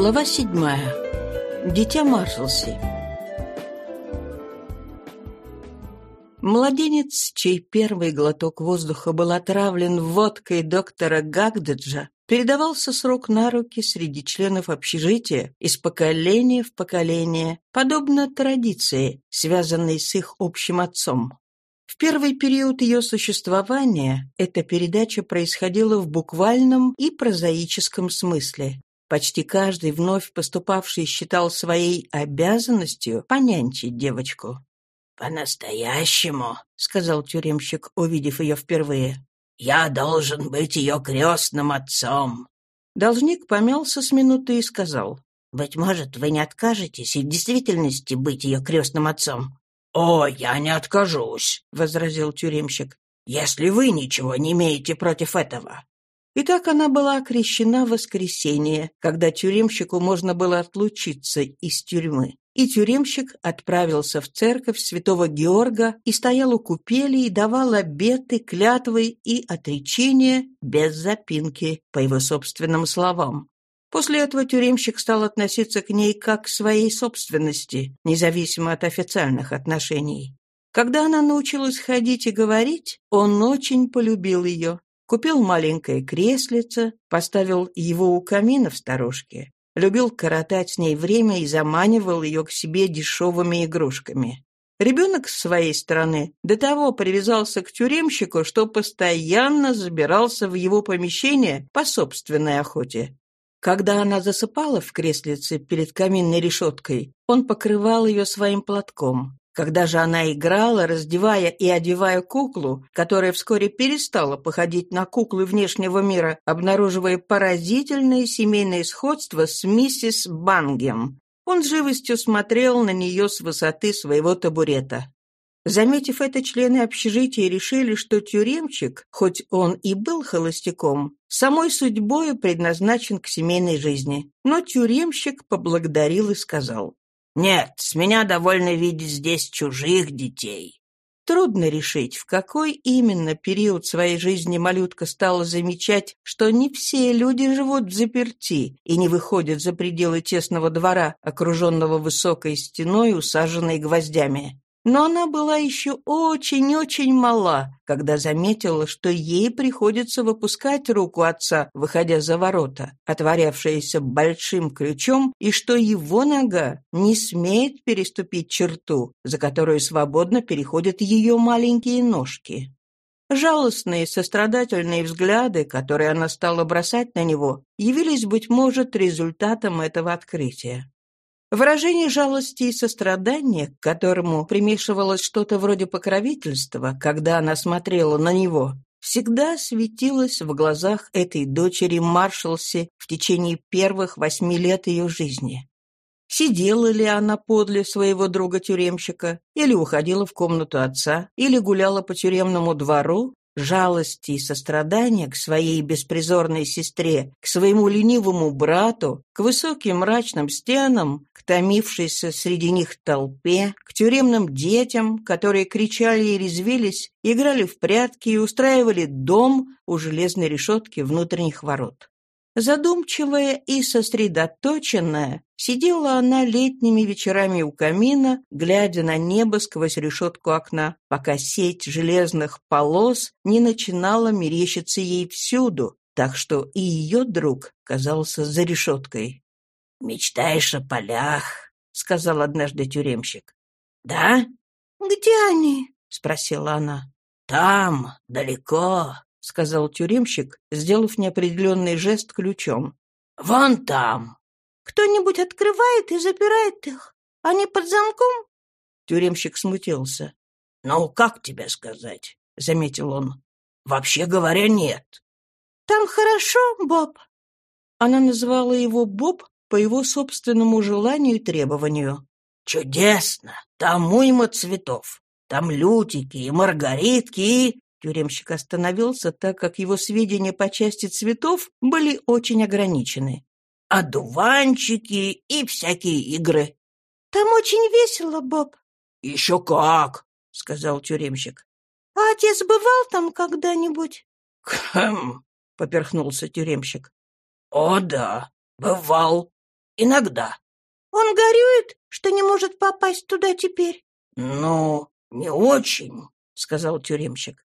Глава седьмая. Дитя Маршалси. Младенец, чей первый глоток воздуха был отравлен водкой доктора Гагдаджа, передавался с рук на руки среди членов общежития из поколения в поколение, подобно традиции, связанной с их общим отцом. В первый период ее существования эта передача происходила в буквальном и прозаическом смысле. Почти каждый вновь поступавший считал своей обязанностью понянчить девочку. «По-настоящему», — сказал тюремщик, увидев ее впервые, — «я должен быть ее крестным отцом». Должник помялся с минуты и сказал, «Быть может, вы не откажетесь и в действительности быть ее крестным отцом?» «О, я не откажусь», — возразил тюремщик, «если вы ничего не имеете против этого». И так она была окрещена в воскресенье, когда тюремщику можно было отлучиться из тюрьмы и тюремщик отправился в церковь святого Георга и стоял у купели и давал обеты, клятвы и отречения без запинки, по его собственным словам. После этого тюремщик стал относиться к ней как к своей собственности, независимо от официальных отношений. Когда она научилась ходить и говорить, он очень полюбил ее. Купил маленькое креслице, поставил его у камина в сторожке, любил коротать с ней время и заманивал ее к себе дешевыми игрушками. Ребенок с своей стороны до того привязался к тюремщику, что постоянно забирался в его помещение по собственной охоте. Когда она засыпала в креслице перед каминной решеткой, он покрывал ее своим платком. Когда же она играла, раздевая и одевая куклу, которая вскоре перестала походить на куклы внешнего мира, обнаруживая поразительное семейное сходство с миссис Бангем, он живостью смотрел на нее с высоты своего табурета. Заметив это, члены общежития решили, что тюремчик, хоть он и был холостяком, самой судьбой предназначен к семейной жизни. Но тюремщик поблагодарил и сказал, нет, с меня довольно видеть здесь чужих детей. Трудно решить, в какой именно период своей жизни малютка стала замечать, что не все люди живут в заперти и не выходят за пределы тесного двора, окруженного высокой стеной, усаженной гвоздями. Но она была еще очень-очень мала, когда заметила, что ей приходится выпускать руку отца, выходя за ворота, отворявшиеся большим ключом, и что его нога не смеет переступить черту, за которую свободно переходят ее маленькие ножки. Жалостные, сострадательные взгляды, которые она стала бросать на него, явились, быть может, результатом этого открытия. Выражение жалости и сострадания, к которому примешивалось что-то вроде покровительства, когда она смотрела на него, всегда светилось в глазах этой дочери Маршалси в течение первых восьми лет ее жизни. Сидела ли она подле своего друга-тюремщика, или уходила в комнату отца, или гуляла по тюремному двору, жалости и сострадания к своей беспризорной сестре, к своему ленивому брату, к высоким мрачным стенам, к томившейся среди них толпе, к тюремным детям, которые кричали и резвились, играли в прятки и устраивали дом у железной решетки внутренних ворот. Задумчивая и сосредоточенная, сидела она летними вечерами у камина, глядя на небо сквозь решетку окна, пока сеть железных полос не начинала мерещиться ей всюду, так что и ее друг казался за решеткой. «Мечтаешь о полях», — сказал однажды тюремщик. «Да?» «Где они?» — спросила она. «Там, далеко, — сказал тюремщик, сделав неопределенный жест ключом. «Вон там!» «Кто-нибудь открывает и запирает их? Они под замком?» Тюремщик смутился. «Ну, как тебе сказать?» — заметил он. «Вообще говоря, нет». «Там хорошо, Боб?» Она называла его Боб по его собственному желанию и требованию. «Чудесно! Там уйма цветов. Там лютики и маргаритки и...» Тюремщик остановился, так как его сведения по части цветов были очень ограничены. «Одуванчики и всякие игры». «Там очень весело, Боб». «Еще как!» — сказал тюремщик. «А отец бывал там когда-нибудь?» «Хм!» — поперхнулся тюремщик. «О, да, бывал». иногда». «Он горюет, что не может попасть туда теперь?» «Ну, не очень», — сказал тюремщик.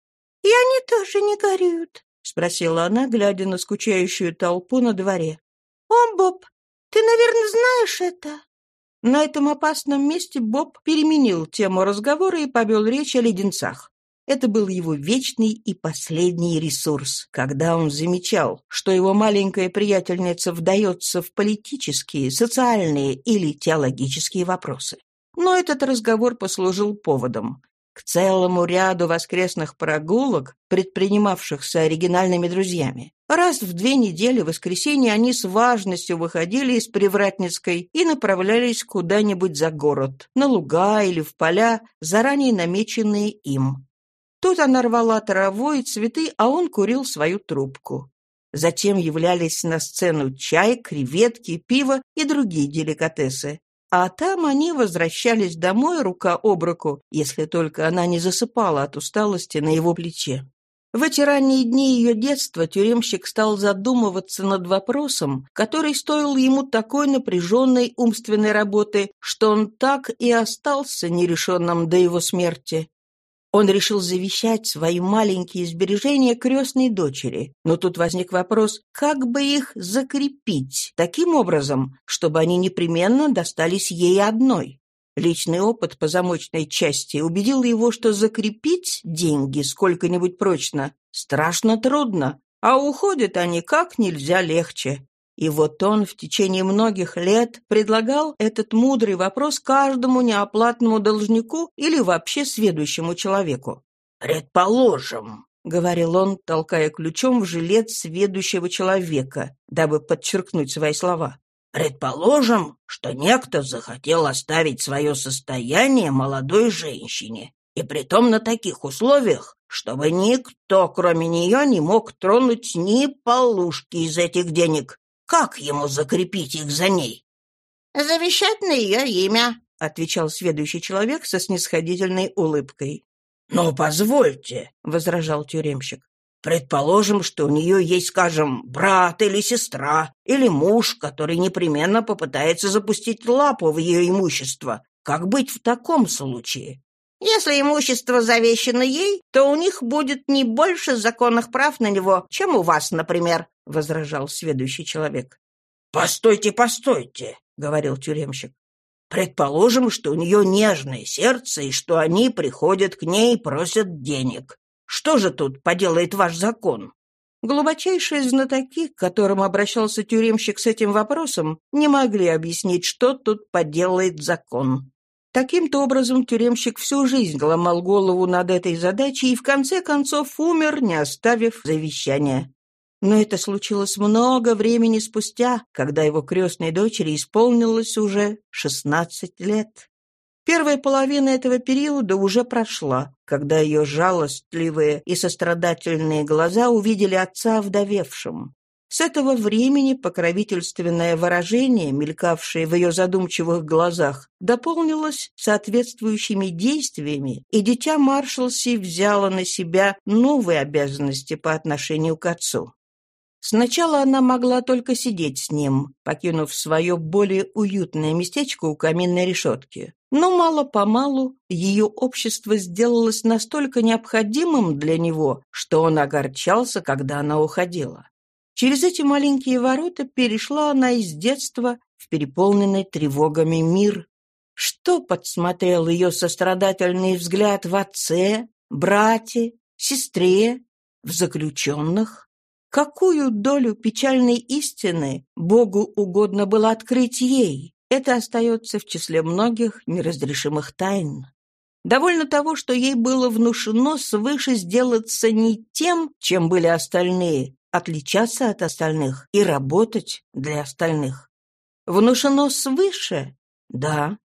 «И они тоже не горюют», — спросила она, глядя на скучающую толпу на дворе. «О, Боб, ты, наверное, знаешь это?» На этом опасном месте Боб переменил тему разговора и повел речь о леденцах. Это был его вечный и последний ресурс, когда он замечал, что его маленькая приятельница вдается в политические, социальные или теологические вопросы. Но этот разговор послужил поводом. К целому ряду воскресных прогулок, предпринимавшихся оригинальными друзьями. Раз в две недели в воскресенье они с важностью выходили из Привратницкой и направлялись куда-нибудь за город, на луга или в поля, заранее намеченные им. Тут она рвала траву и цветы, а он курил свою трубку. Затем являлись на сцену чай, креветки, пиво и другие деликатесы. А там они возвращались домой рука об руку, если только она не засыпала от усталости на его плече. В эти ранние дни ее детства тюремщик стал задумываться над вопросом, который стоил ему такой напряженной умственной работы, что он так и остался нерешенным до его смерти. Он решил завещать свои маленькие сбережения крестной дочери. Но тут возник вопрос, как бы их закрепить таким образом, чтобы они непременно достались ей одной. Личный опыт по замочной части убедил его, что закрепить деньги сколько-нибудь прочно страшно трудно, а уходят они как нельзя легче. И вот он в течение многих лет предлагал этот мудрый вопрос каждому неоплатному должнику или вообще сведущему человеку. «Предположим», — говорил он, толкая ключом в жилет сведущего человека, дабы подчеркнуть свои слова. «Предположим, что некто захотел оставить свое состояние молодой женщине, и притом на таких условиях, чтобы никто, кроме нее, не мог тронуть ни полушки из этих денег, как ему закрепить их за ней? «Завещать на ее имя», — отвечал следующий человек со снисходительной улыбкой. «Но позвольте», — возражал тюремщик. «Предположим, что у нее есть, скажем, брат или сестра, или муж, который непременно попытается запустить лапу в ее имущество. Как быть в таком случае?» Если имущество завещено ей, то у них будет не больше законных прав на него, чем у вас, например», — возражал следующий человек. «Постойте, постойте», — говорил тюремщик. «Предположим, что у нее нежное сердце и что они приходят к ней и просят денег. Что же тут поделает ваш закон?» Глубочайшие знатоки, к которым обращался тюремщик с этим вопросом, не могли объяснить, что тут поделает закон. Таким-то образом тюремщик всю жизнь ломал голову над этой задачей и в конце концов умер, не оставив завещания. Но это случилось много времени спустя, когда его крестной дочери исполнилось уже 16 лет. Первая половина этого периода уже прошла, когда ее жалостливые и сострадательные глаза увидели отца вдовевшим. С этого времени покровительственное выражение, мелькавшее в ее задумчивых глазах, дополнилось соответствующими действиями, и дитя Маршалси взяло на себя новые обязанности по отношению к отцу. Сначала она могла только сидеть с ним, покинув свое более уютное местечко у каминной решетки. Но мало-помалу ее общество сделалось настолько необходимым для него, что он огорчался, когда она уходила. Через эти маленькие ворота перешла она из детства в переполненный тревогами мир. Что подсмотрел ее сострадательный взгляд в отце, брате, сестре, в заключенных? Какую долю печальной истины Богу угодно было открыть ей? Это остается в числе многих неразрешимых тайн. Довольно того, что ей было внушено свыше сделаться не тем, чем были остальные, отличаться от остальных и работать для остальных. Внушено свыше? Да.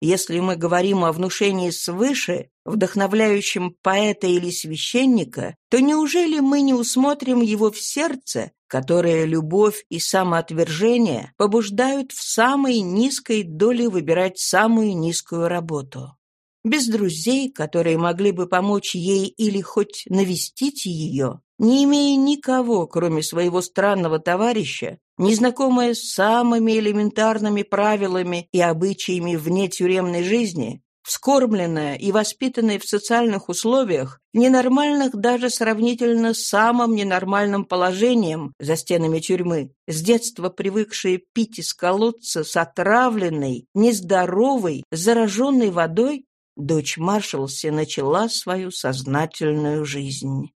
Если мы говорим о внушении свыше, вдохновляющем поэта или священника, то неужели мы не усмотрим его в сердце, которое любовь и самоотвержение побуждают в самой низкой доле выбирать самую низкую работу? Без друзей, которые могли бы помочь ей или хоть навестить ее, не имея никого, кроме своего странного товарища, незнакомая с самыми элементарными правилами и обычаями вне тюремной жизни, вскормленная и воспитанная в социальных условиях, ненормальных даже сравнительно с самым ненормальным положением за стенами тюрьмы, с детства привыкшая пить из колодца с отравленной, нездоровой, зараженной водой, дочь Маршалси начала свою сознательную жизнь.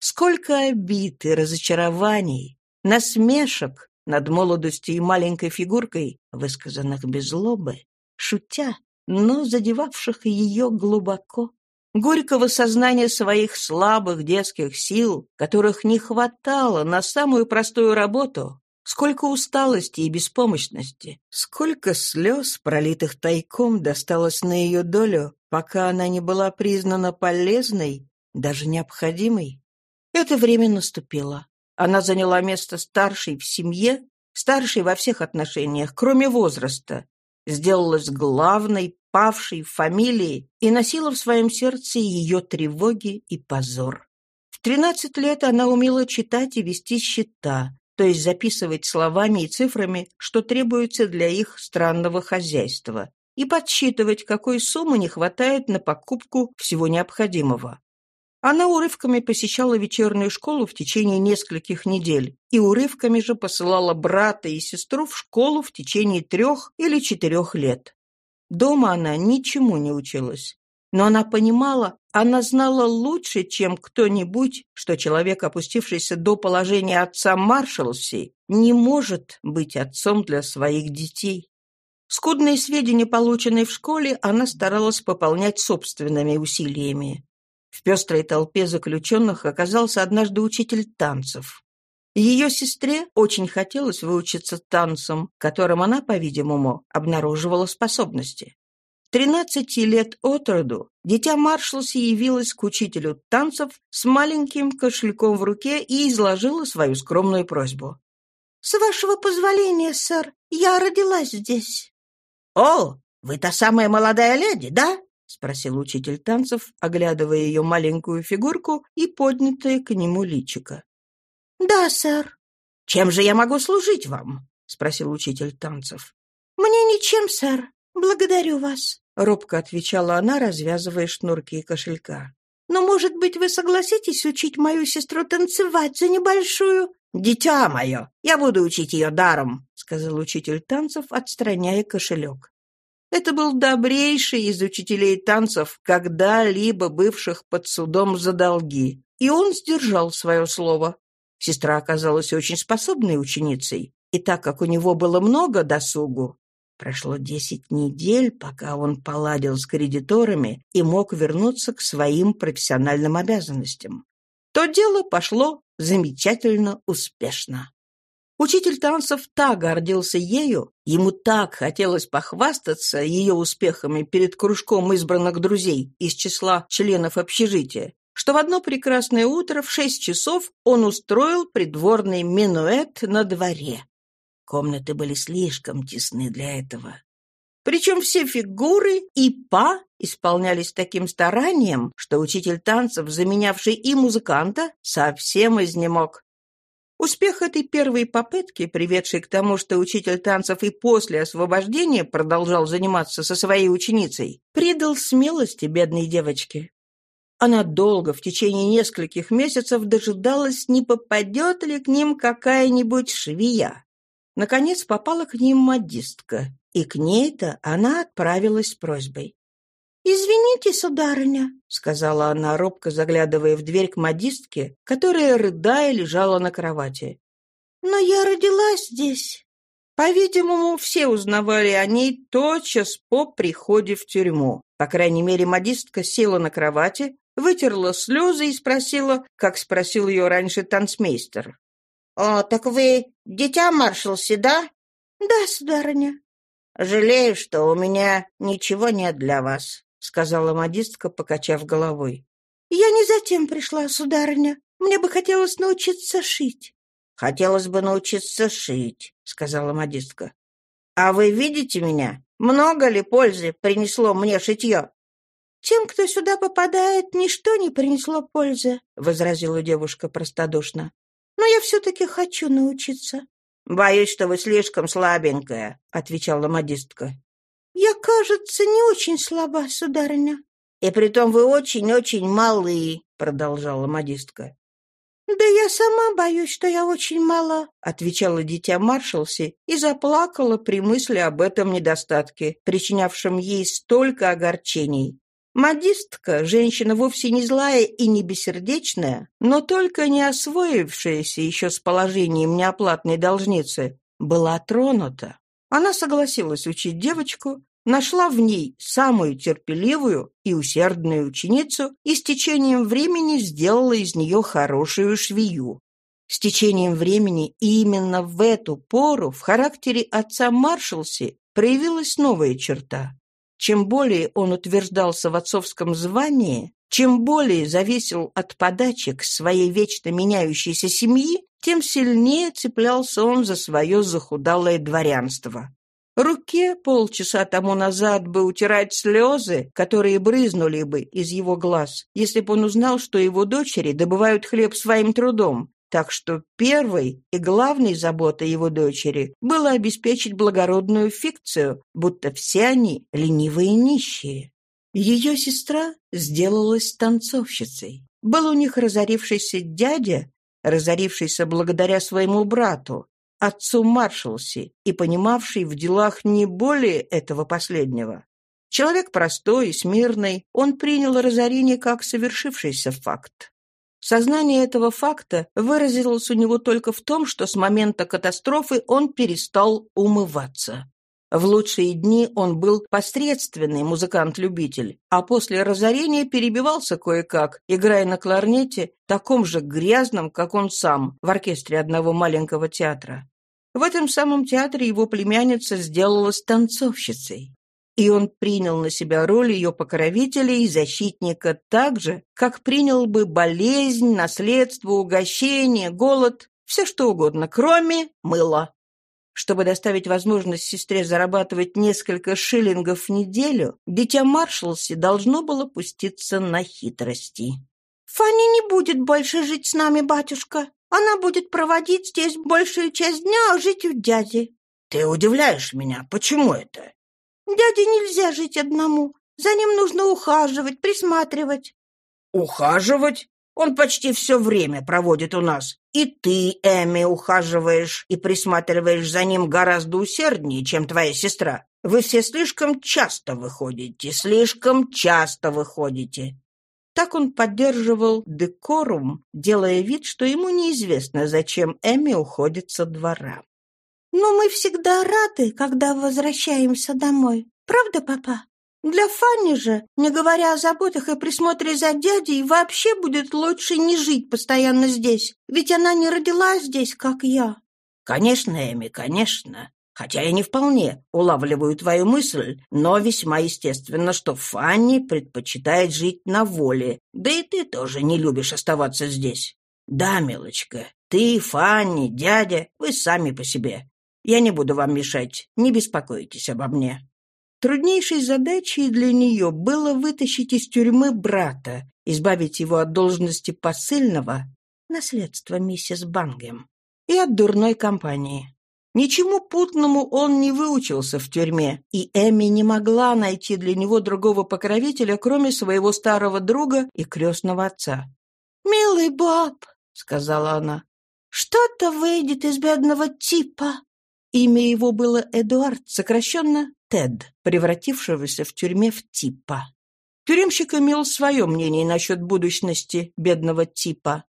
Сколько обид и разочарований, насмешек над молодостью и маленькой фигуркой, высказанных без злобы, шутя, но задевавших ее глубоко. Горького сознания своих слабых детских сил, которых не хватало на самую простую работу, сколько усталости и беспомощности, сколько слез, пролитых тайком, досталось на ее долю, пока она не была признана полезной, даже необходимой. Это время наступило. Она заняла место старшей в семье, старшей во всех отношениях, кроме возраста, сделалась главной, павшей в фамилии и носила в своем сердце ее тревоги и позор. В 13 лет она умела читать и вести счета, то есть записывать словами и цифрами, что требуется для их странного хозяйства, и подсчитывать, какой суммы не хватает на покупку всего необходимого. Она урывками посещала вечернюю школу в течение нескольких недель и урывками же посылала брата и сестру в школу в течение трех или четырех лет. Дома она ничему не училась. Но она понимала, она знала лучше, чем кто-нибудь, что человек, опустившийся до положения отца Маршалси, не может быть отцом для своих детей. Скудные сведения, полученные в школе, она старалась пополнять собственными усилиями. В пестрой толпе заключенных оказался однажды учитель танцев. Ее сестре очень хотелось выучиться танцам, которым она, по-видимому, обнаруживала способности. Тринадцати лет от роду дитя Маршалси явилась к учителю танцев с маленьким кошельком в руке и изложила свою скромную просьбу. «С вашего позволения, сэр, я родилась здесь». «О, вы та самая молодая леди, да?» — спросил учитель танцев, оглядывая ее маленькую фигурку и поднятое к нему личико. «Да, сэр». «Чем же я могу служить вам?» — спросил учитель танцев. «Мне ничем, сэр. Благодарю вас», — робко отвечала она, развязывая шнурки кошелька. «Но, может быть, вы согласитесь учить мою сестру танцевать за небольшую...» «Дитя мое, я буду учить ее даром», — сказал учитель танцев, отстраняя кошелек. Это был добрейший из учителей танцев, когда-либо бывших под судом за долги, и он сдержал свое слово. Сестра оказалась очень способной ученицей, и так как у него было много досугу, прошло десять недель, пока он поладил с кредиторами и мог вернуться к своим профессиональным обязанностям. То дело пошло замечательно успешно. Учитель танцев так гордился ею, ему так хотелось похвастаться ее успехами перед кружком избранных друзей из числа членов общежития, что в одно прекрасное утро в шесть часов он устроил придворный минуэт на дворе. Комнаты были слишком тесны для этого. Причем все фигуры и па исполнялись таким старанием, что учитель танцев, заменявший и музыканта, совсем изнемог. Успех этой первой попытки, приведшей к тому, что учитель танцев и после освобождения продолжал заниматься со своей ученицей, придал смелости бедной девочке. Она долго, в течение нескольких месяцев, дожидалась, не попадет ли к ним какая-нибудь швея. Наконец попала к ним модистка, и к ней-то она отправилась с просьбой. «Извините, сударыня», — сказала она, робко заглядывая в дверь к модистке, которая, рыдая, лежала на кровати. «Но я родилась здесь». По-видимому, все узнавали о ней тотчас по приходе в тюрьму. По крайней мере, модистка села на кровати, вытерла слезы и спросила, как спросил ее раньше танцмейстер. «О, так вы дитя маршалси, да?» «Да, сударыня». «Жалею, что у меня ничего нет для вас. — сказала модистка, покачав головой. «Я не затем пришла, сударыня. Мне бы хотелось научиться шить». «Хотелось бы научиться шить», — сказала модистка. «А вы видите меня? Много ли пользы принесло мне шитье?» «Тем, кто сюда попадает, ничто не принесло пользы», — возразила девушка простодушно. «Но я все-таки хочу научиться». «Боюсь, что вы слишком слабенькая», — отвечала модистка. «Я, кажется, не очень слаба, сударыня». «И притом вы очень-очень малы», — продолжала модистка. «Да я сама боюсь, что я очень мала», — отвечала дитя Маршалси и заплакала при мысли об этом недостатке, причинявшем ей столько огорчений. Модистка, женщина вовсе не злая и не бессердечная, но только не освоившаяся еще с положением неоплатной должницы, была тронута. Она согласилась учить девочку, нашла в ней самую терпеливую и усердную ученицу и с течением времени сделала из нее хорошую швею. С течением времени и именно в эту пору в характере отца Маршалси проявилась новая черта. Чем более он утверждался в отцовском звании, чем более зависел от подачек своей вечно меняющейся семьи, тем сильнее цеплялся он за свое захудалое дворянство. Руке полчаса тому назад бы утирать слезы, которые брызнули бы из его глаз, если бы он узнал, что его дочери добывают хлеб своим трудом. Так что первой и главной заботой его дочери было обеспечить благородную фикцию, будто все они ленивые нищие. Ее сестра сделалась танцовщицей. Был у них разорившийся дядя, разорившийся благодаря своему брату, отцу Маршалси и понимавший в делах не более этого последнего. Человек простой и смирный, он принял разорение как совершившийся факт. Сознание этого факта выразилось у него только в том, что с момента катастрофы он перестал умываться. В лучшие дни он был посредственный музыкант-любитель, а после разорения перебивался кое-как, играя на кларнете, таком же грязном, как он сам, в оркестре одного маленького театра. В этом самом театре его племянница сделалась танцовщицей. И он принял на себя роль ее покровителя и защитника так же, как принял бы болезнь, наследство, угощение, голод, все что угодно, кроме мыла. Чтобы доставить возможность сестре зарабатывать несколько шиллингов в неделю, дитя Маршалси должно было пуститься на хитрости. «Фанни не будет больше жить с нами, батюшка. Она будет проводить здесь большую часть дня, а жить у дяди». «Ты удивляешь меня. Почему это?» «Дяде нельзя жить одному. За ним нужно ухаживать, присматривать». «Ухаживать? Он почти все время проводит у нас. И ты, Эми, ухаживаешь и присматриваешь за ним гораздо усерднее, чем твоя сестра. Вы все слишком часто выходите, слишком часто выходите». Так он поддерживал декорум, делая вид, что ему неизвестно, зачем Эми уходит со двора. «Но мы всегда рады, когда возвращаемся домой. Правда, папа?» Для Фанни же, не говоря о заботах и присмотре за дядей, вообще будет лучше не жить постоянно здесь, ведь она не родилась здесь, как я». «Конечно, Эми, конечно. Хотя я не вполне улавливаю твою мысль, но весьма естественно, что Фанни предпочитает жить на воле, да и ты тоже не любишь оставаться здесь. Да, милочка, ты, Фанни, дядя, вы сами по себе. Я не буду вам мешать, не беспокойтесь обо мне». Труднейшей задачей для нее было вытащить из тюрьмы брата, избавить его от должности посыльного, наследство миссис Бангем, и от дурной компании. Ничему путному он не выучился в тюрьме, и Эми не могла найти для него другого покровителя, кроме своего старого друга и крестного отца. «Милый Боб», — сказала она, — «что-то выйдет из бедного типа». Имя его было Эдуард, сокращенно Тед, превратившегося в тюрьме в типа. Тюремщик имел свое мнение насчет будущности бедного типа.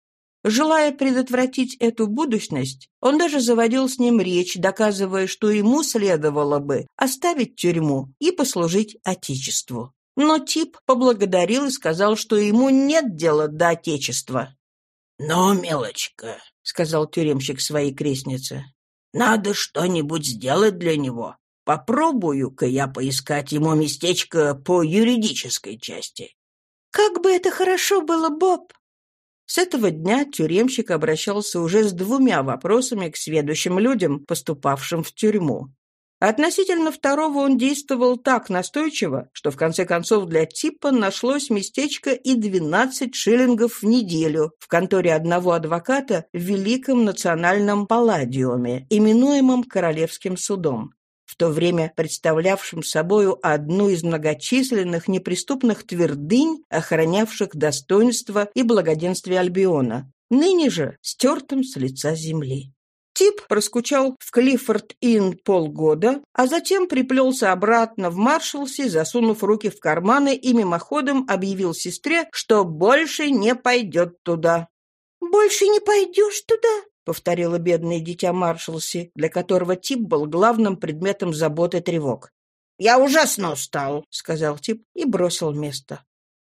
Желая предотвратить эту будущность, он даже заводил с ним речь, доказывая, что ему следовало бы оставить тюрьму и послужить Отечеству. Но тип поблагодарил и сказал, что ему нет дела до Отечества. «Но, мелочка», — сказал тюремщик своей крестнице, — «надо что-нибудь сделать для него. Попробую-ка я поискать ему местечко по юридической части». «Как бы это хорошо было, Боб!» С этого дня тюремщик обращался уже с двумя вопросами к сведущим людям, поступавшим в тюрьму. Относительно второго он действовал так настойчиво, что в конце концов для типа нашлось местечко и 12 шиллингов в неделю в конторе одного адвоката в Великом национальном палладиуме, именуемом Королевским судом в то время представлявшим собою одну из многочисленных неприступных твердынь, охранявших достоинство и благоденствие Альбиона, ныне же стертым с лица земли. Тип проскучал в Клиффорд-Инн полгода, а затем приплелся обратно в Маршалсе, засунув руки в карманы и мимоходом объявил сестре, что больше не пойдет туда. «Больше не пойдешь туда?» — повторило бедное дитя Маршалси, для которого Тип был главным предметом заботы и тревог. «Я ужасно устал», — сказал Тип и бросил место.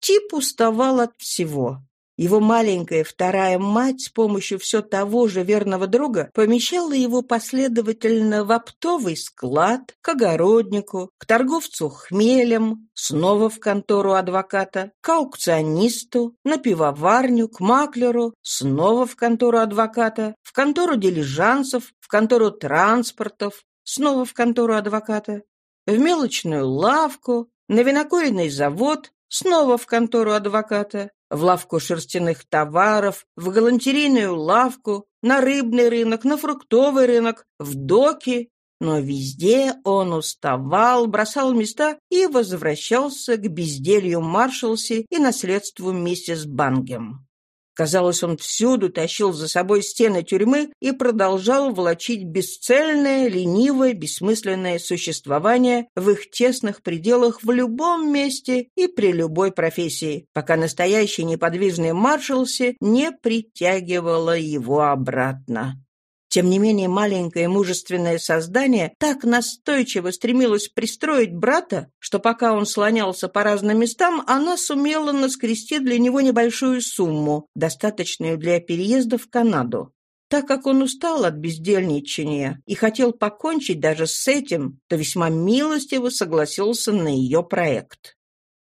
Тип уставал от всего. Его маленькая вторая мать с помощью все того же верного друга помещала его последовательно в оптовый склад, к огороднику, к торговцу хмелем, снова в контору адвоката, к аукционисту, на пивоварню, к маклеру, снова в контору адвоката, в контору дилижансов, в контору транспортов, снова в контору адвоката, в мелочную лавку, на винокуренный завод, снова в контору адвоката, в лавку шерстяных товаров, в галантерейную лавку, на рыбный рынок, на фруктовый рынок, в доки. Но везде он уставал, бросал места и возвращался к безделью Маршалси и наследству миссис Бангем. Казалось, он всюду тащил за собой стены тюрьмы и продолжал влачить бесцельное, ленивое, бессмысленное существование в их тесных пределах в любом месте и при любой профессии, пока настоящий неподвижный маршалси не притягивало его обратно. Тем не менее, маленькое мужественное создание так настойчиво стремилось пристроить брата, что пока он слонялся по разным местам, она сумела наскрести для него небольшую сумму, достаточную для переезда в Канаду. Так как он устал от бездельничания и хотел покончить даже с этим, то весьма милостиво согласился на ее проект.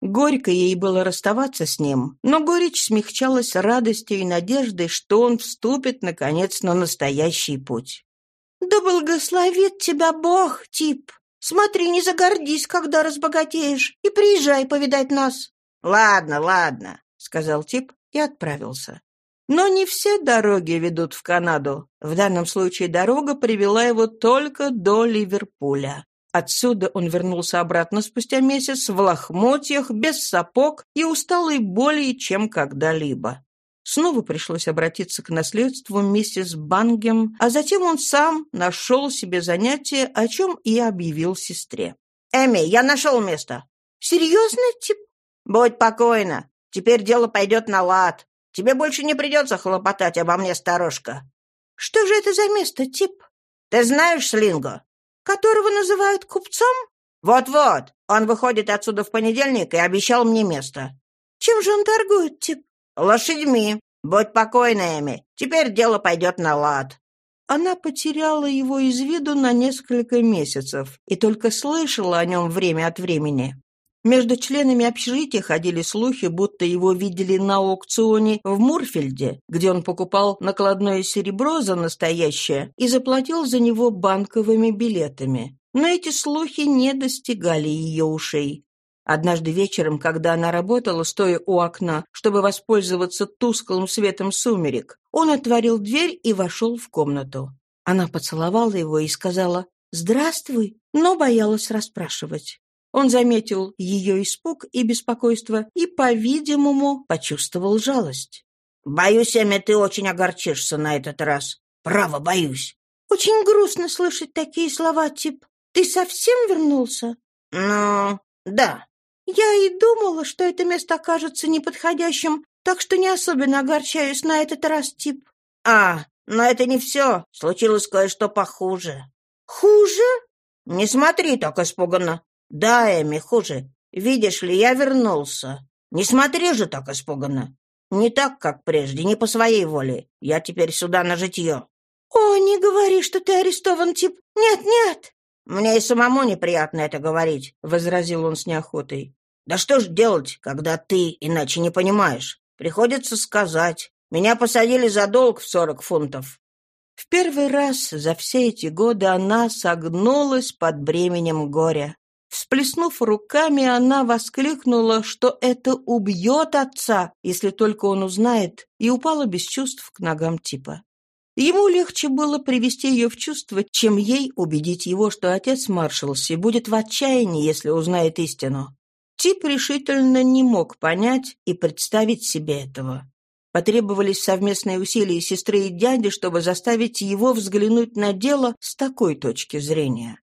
Горько ей было расставаться с ним, но горечь смягчалась радостью и надеждой, что он вступит, наконец, на настоящий путь. «Да благословит тебя Бог, Тип! Смотри, не загордись, когда разбогатеешь, и приезжай повидать нас!» «Ладно, ладно», — сказал Тип и отправился. Но не все дороги ведут в Канаду. В данном случае дорога привела его только до Ливерпуля. Отсюда он вернулся обратно спустя месяц в лохмотьях, без сапог и усталый более чем когда-либо. Снова пришлось обратиться к наследству миссис Бангем, а затем он сам нашел себе занятие, о чем и объявил сестре. «Эми, я нашел место». «Серьезно, Тип?» «Будь покойна. Теперь дело пойдет на лад. Тебе больше не придется хлопотать обо мне, старушка». «Что же это за место, Тип?» «Ты знаешь Слинго?» Которого называют купцом? Вот-вот. Он выходит отсюда в понедельник и обещал мне место. Чем же он торгует, тип? Лошадьми. Будь покойна, Эми. Теперь дело пойдет на лад. Она потеряла его из виду на несколько месяцев и только слышала о нем время от времени. Между членами общежития ходили слухи, будто его видели на аукционе в Мурфельде, где он покупал накладное серебро за настоящее и заплатил за него банковыми билетами. Но эти слухи не достигали ее ушей. Однажды вечером, когда она работала, стоя у окна, чтобы воспользоваться тусклым светом сумерек, он отворил дверь и вошел в комнату. Она поцеловала его и сказала «Здравствуй», но боялась расспрашивать. Он заметил ее испуг и беспокойство и, по-видимому, почувствовал жалость. «Боюсь, Эми, ты очень огорчишься на этот раз. Право, боюсь». «Очень грустно слышать такие слова, Тип. Ты совсем вернулся?» «Ну, да». «Я и думала, что это место окажется неподходящим, так что не особенно огорчаюсь на этот раз, Тип». «А, но это не все. Случилось кое-что похуже». «Хуже?» «Не смотри так испуганно. «Да, Эми, хуже. Видишь ли, я вернулся. Не смотри же так испуганно. Не так, как прежде, не по своей воле. Я теперь сюда на житье». «О, не говори, что ты арестован, тип. Нет, нет». «Мне и самому неприятно это говорить», — возразил он с неохотой. «Да что ж делать, когда ты иначе не понимаешь? Приходится сказать. Меня посадили за долг в сорок фунтов». В первый раз за все эти годы она согнулась под бременем горя. Всплеснув руками, она воскликнула, что это убьет отца, если только он узнает, и упала без чувств к ногам типа. Ему легче было привести ее в чувство, чем ей убедить его, что отец Маршалси будет в отчаянии, если узнает истину. Тип решительно не мог понять и представить себе этого. Потребовались совместные усилия сестры и дяди, чтобы заставить его взглянуть на дело с такой точки зрения.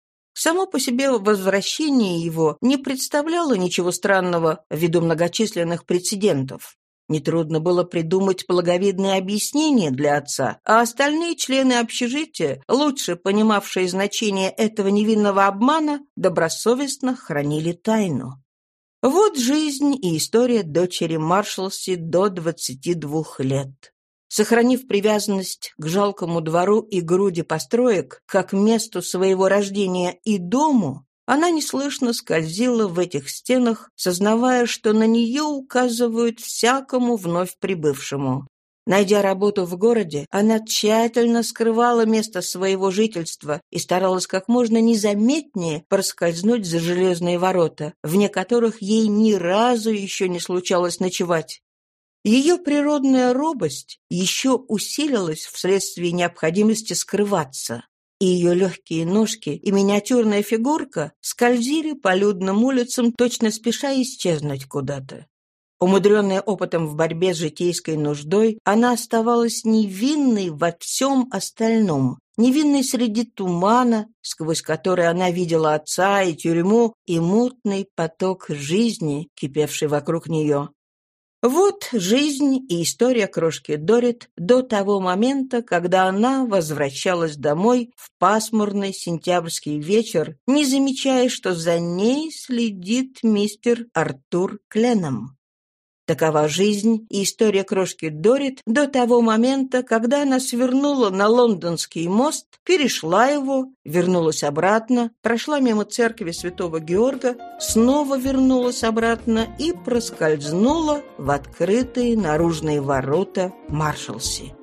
Само по себе возвращение его не представляло ничего странного ввиду многочисленных прецедентов. Нетрудно было придумать благовидное объяснение для отца, а остальные члены общежития, лучше понимавшие значение этого невинного обмана, добросовестно хранили тайну. Вот жизнь и история дочери Маршалси до 22 лет. Сохранив привязанность к жалкому двору и груди построек, как месту своего рождения и дому, она неслышно скользила в этих стенах, сознавая, что на нее указывают всякому вновь прибывшему. Найдя работу в городе, она тщательно скрывала место своего жительства и старалась как можно незаметнее проскользнуть за железные ворота, вне которых ей ни разу еще не случалось ночевать. Ее природная робость еще усилилась вследствие необходимости скрываться и ее легкие ножки и миниатюрная фигурка скользили по людным улицам, точно спеша исчезнуть куда-то. Умудренная опытом в борьбе с житейской нуждой, она оставалась невинной во всем остальном, невинной среди тумана, сквозь который она видела отца и тюрьму, и мутный поток жизни, кипевший вокруг нее. Вот жизнь и история крошки Дорит до того момента, когда она возвращалась домой в пасмурный сентябрьский вечер, не замечая, что за ней следит мистер Артур Кленом. Такова жизнь и история крошки Дорит до того момента, когда она свернула на лондонский мост, перешла его, вернулась обратно, прошла мимо церкви святого Георга, снова вернулась обратно и проскользнула в открытые наружные ворота Маршалси.